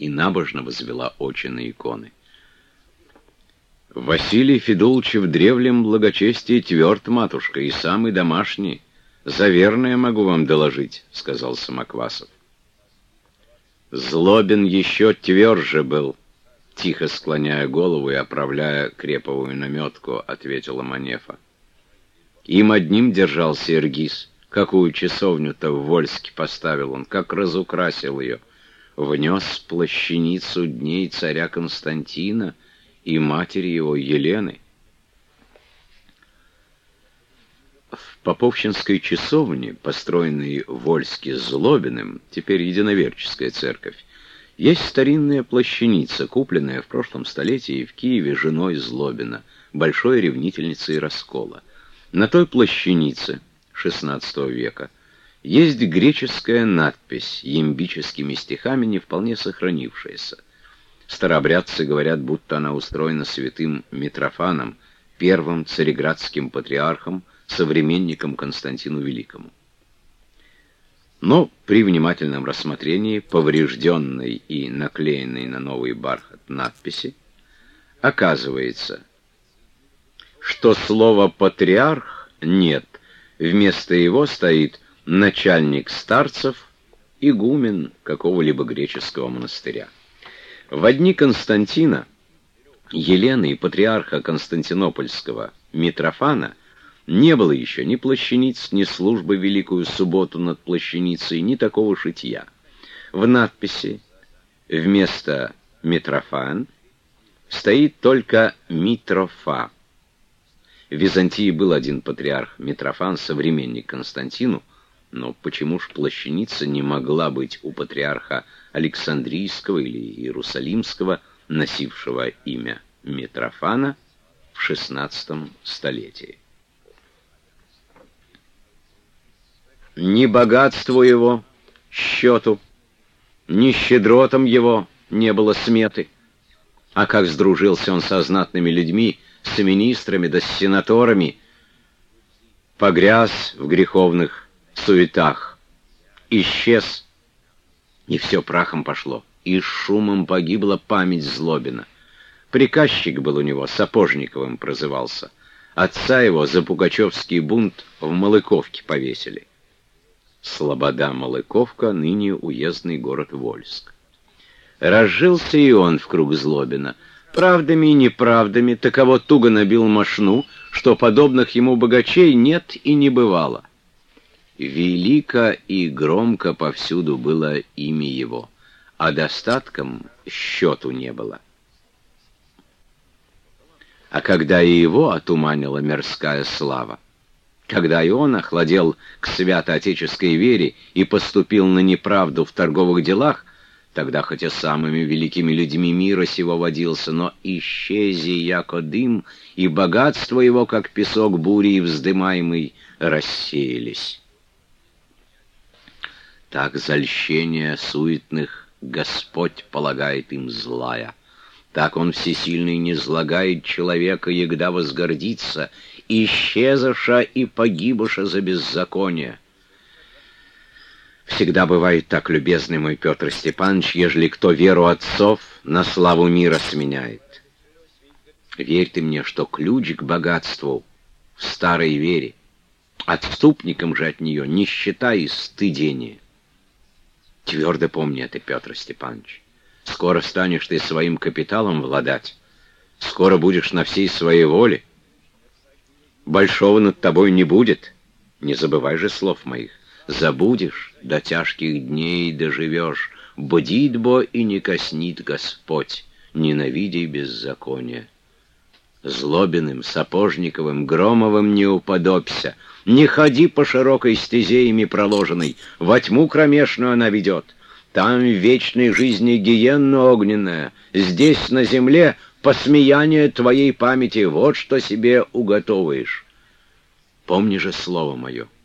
и набожно возвела очи на иконы. Василий Федулович в древнем благочестии тверд, матушка, и самый домашний. За верное могу вам доложить, — сказал Самоквасов. Злобин еще тверже был, — тихо склоняя голову и оправляя креповую наметку, — ответила Манефа. Им одним держался Иргиз. Какую часовню-то в Вольске поставил он, как разукрасил ее. Внес плащаницу дней царя Константина и матери его Елены. В Поповщинской часовне, построенной Вольске Злобиным, теперь единоверческая церковь, есть старинная плащаница, купленная в прошлом столетии в Киеве женой Злобина, большой ревнительницей раскола. На той плащанице XVI века есть греческая надпись ямбическими стихами, не вполне сохранившаяся. Старообрядцы говорят, будто она устроена святым Митрофаном, первым цареградским патриархом, современником Константину Великому. Но при внимательном рассмотрении поврежденной и наклеенной на новый бархат надписи оказывается, что слово «патриарх» нет. Вместо его стоит начальник старцев, игумен какого-либо греческого монастыря. В дни Константина, Елены и патриарха Константинопольского Митрофана не было еще ни плащаниц, ни службы Великую Субботу над плащаницей, ни такого шитья. В надписи вместо Митрофан стоит только Митрофа. В Византии был один патриарх Митрофан, современник Константину, но почему ж плащаница не могла быть у патриарха Александрийского или Иерусалимского, носившего имя Митрофана в XVI столетии? Ни богатству его счету, ни щедротам его не было сметы, а как сдружился он со знатными людьми, с министрами да с сенаторами, погряз в греховных суетах, исчез, и все прахом пошло, и шумом погибла память Злобина. Приказчик был у него, Сапожниковым прозывался. Отца его за пугачевский бунт в Малыковке повесили. Слобода-Малыковка, ныне уездный город Вольск. Разжился и он в круг Злобина — Правдами и неправдами таково туго набил мошну, что подобных ему богачей нет и не бывало. Велико и громко повсюду было имя его, а достатком счету не было. А когда и его отуманила мирская слава, когда и он охладел к свято-отеческой вере и поступил на неправду в торговых делах, Тогда хотя самыми великими людьми мира сего водился, но исчези, яко дым, и богатство его, как песок бури вздымаемый, рассеялись. Так зальщение суетных Господь полагает им злая. Так он всесильный не злагает человека, егда возгордится, исчезаша и погибаша за беззаконие. Всегда бывает так, любезный мой Петр Степанович, ежели кто веру отцов на славу мира сменяет. Верь ты мне, что ключ к богатству в старой вере, отступником же от нее нищета и стыдение. Твердо помни это, Петр Степанович. Скоро станешь ты своим капиталом владать, скоро будешь на всей своей воле. Большого над тобой не будет, не забывай же слов моих. Забудешь, до тяжких дней доживешь, Бдит бо и не коснит Господь, Ненавидей беззакония. Злобиным, Сапожниковым, Громовым не уподобься, Не ходи по широкой стезе ими проложенной, Во тьму кромешную она ведет. Там вечной жизни гиенна огненная, Здесь, на земле, посмеяние твоей памяти, Вот что себе уготоваешь. Помни же слово мое —